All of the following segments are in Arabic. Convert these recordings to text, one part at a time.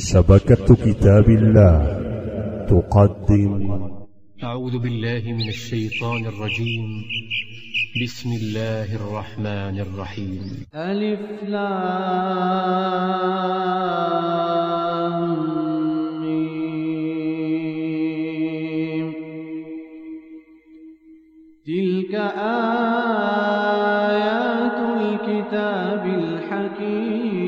شبكة كتاب الله تقدم. أعوذ بالله من الشيطان الرجيم. بسم الله الرحمن الرحيم. ألف لام. تلك آيات الكتاب الحكيم.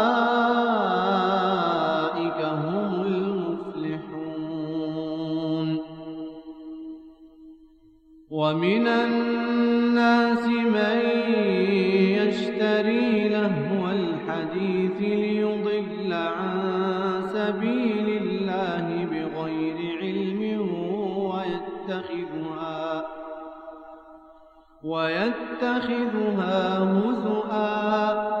ومن الناس من يشتري لهو الحديث ليضل عن سبيل الله بغير علم ويتخذها ويتخذها هزؤا.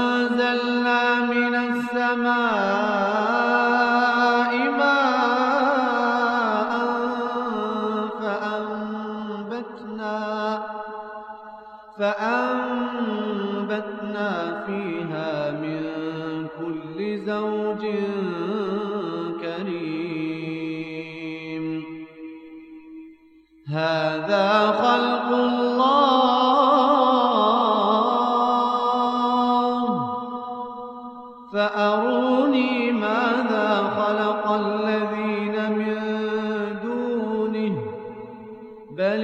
فأنبتنا فيها من كل زوج كريم. هذا خلق الله. فأروني ماذا خلق الذين من دونه. بل